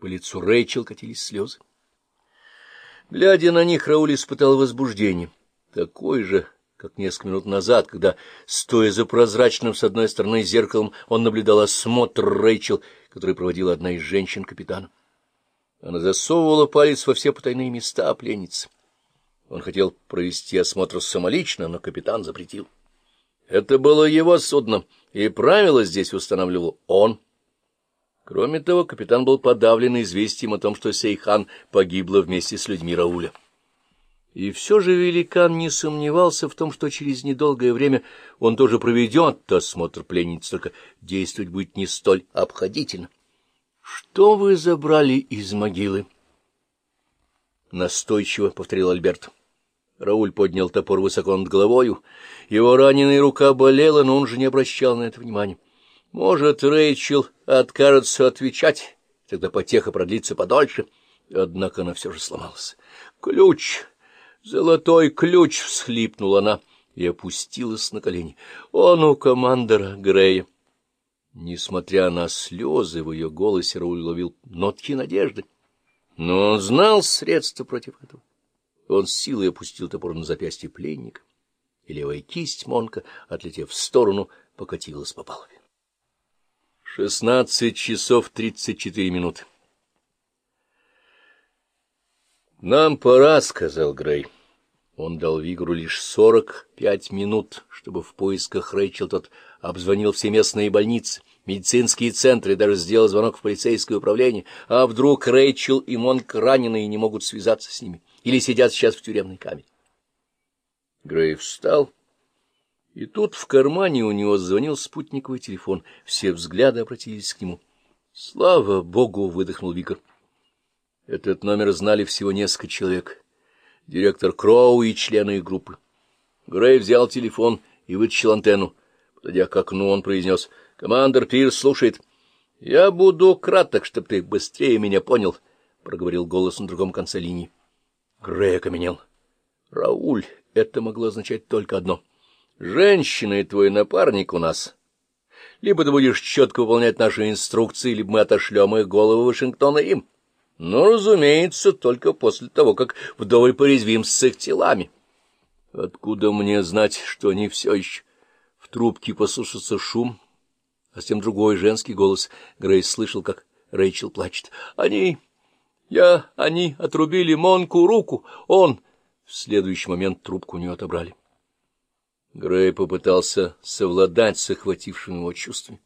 По лицу Рэйчел катились слезы. Глядя на них, Рауль испытал возбуждение, такое же, как несколько минут назад, когда, стоя за прозрачным с одной стороны зеркалом, он наблюдал осмотр Рэйчел, который проводила одна из женщин капитана. Она засовывала палец во все потайные места пленницы. Он хотел провести осмотр самолично, но капитан запретил. Это было его судно, и правила здесь устанавливал он. Кроме того, капитан был подавлен известием о том, что Сейхан погибла вместе с людьми Рауля. И все же великан не сомневался в том, что через недолгое время он тоже проведет осмотр пленниц, только действовать будет не столь обходительно. — Что вы забрали из могилы? — настойчиво повторил Альберт. Рауль поднял топор высоко над головою. Его раненая рука болела, но он же не обращал на это внимания. Может, Рэйчел откажется отвечать, тогда потеха продлится подольше. Однако она все же сломалась. «Ключ! Золотой ключ!» — всхлипнула она и опустилась на колени. «Он у командора Грея!» Несмотря на слезы, в ее голосе Рауль ловил нотки надежды. Но он знал средства против этого. Он с силой опустил топор на запястье пленника, и левая кисть Монка, отлетев в сторону, покатилась по палубе. Шестнадцать часов тридцать четыре минуты. «Нам пора», — сказал Грей. Он дал Вигру лишь сорок пять минут, чтобы в поисках Рэйчел тот обзвонил все местные больницы, медицинские центры, даже сделал звонок в полицейское управление. А вдруг Рэйчел и Монк ранены и не могут связаться с ними? или сидят сейчас в тюремной камере. Грей встал, и тут в кармане у него звонил спутниковый телефон. Все взгляды обратились к нему. — Слава богу! — выдохнул Викар. Этот номер знали всего несколько человек. Директор Кроу и члены их группы. Грей взял телефон и вытащил антенну. Подойдя к окну, он произнес. — Командор Пирс слушает. — Я буду краток, чтобы ты быстрее меня понял, — проговорил голос на другом конце линии. Грей окаменел. Рауль, это могло означать только одно. Женщина и твой напарник у нас. Либо ты будешь четко выполнять наши инструкции, либо мы отошлем их головы Вашингтона им. Но, разумеется, только после того, как вдоволь порезвим с их телами. Откуда мне знать, что они все еще... В трубке послушался шум, а затем другой женский голос. Грейс слышал, как Рэйчел плачет. Они... Я... Они отрубили Монку руку. Он... В следующий момент трубку не отобрали. Грей попытался совладать с охватившими его чувствами.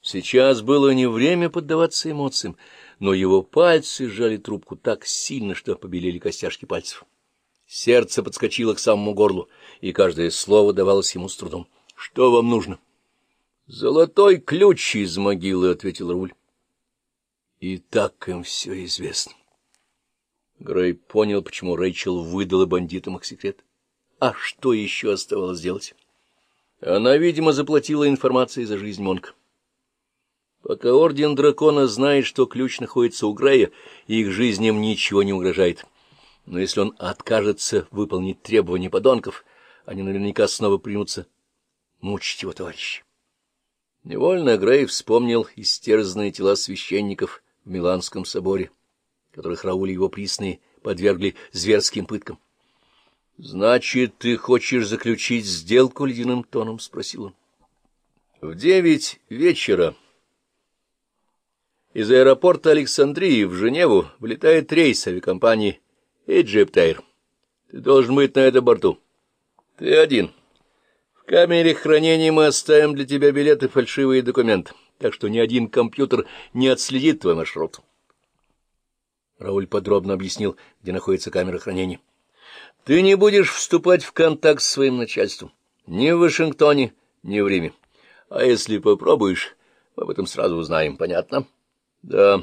Сейчас было не время поддаваться эмоциям, но его пальцы сжали трубку так сильно, что побелели костяшки пальцев. Сердце подскочило к самому горлу, и каждое слово давалось ему с трудом. — Что вам нужно? — Золотой ключ из могилы, — ответил Руль. И так им все известно. Грей понял, почему Рэйчел выдала бандитам их секрет. А что еще оставалось делать? Она, видимо, заплатила информацией за жизнь Монка. Пока Орден Дракона знает, что ключ находится у Грея, их жизням ничего не угрожает. Но если он откажется выполнить требования подонков, они наверняка снова примутся мучить его товарища. Невольно Грей вспомнил истерзанные тела священников — в Миланском соборе, которых Рауль и его присные подвергли зверским пыткам. — Значит, ты хочешь заключить сделку? — ледяным тоном спросил он. — В девять вечера из аэропорта Александрии в Женеву вылетает рейс авиакомпании «Эджиптайр». Ты должен быть на этом борту. Ты один. В камере хранения мы оставим для тебя билеты фальшивые документы так что ни один компьютер не отследит твой маршрут. Рауль подробно объяснил, где находится камера хранения. Ты не будешь вступать в контакт с своим начальством ни в Вашингтоне, ни в Риме. А если попробуешь, мы об этом сразу узнаем, понятно? Да.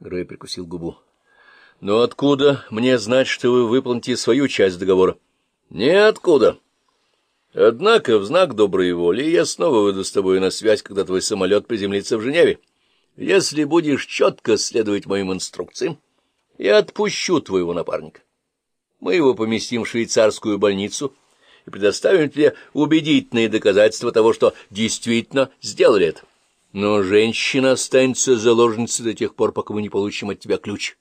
Грей прикусил губу. Но откуда мне знать, что вы выполните свою часть договора? Ниоткуда. Однако, в знак доброй воли, я снова выйду с тобой на связь, когда твой самолет приземлится в Женеве. Если будешь четко следовать моим инструкциям, я отпущу твоего напарника. Мы его поместим в швейцарскую больницу и предоставим тебе убедительные доказательства того, что действительно сделали это. Но женщина останется заложницей до тех пор, пока мы не получим от тебя ключ.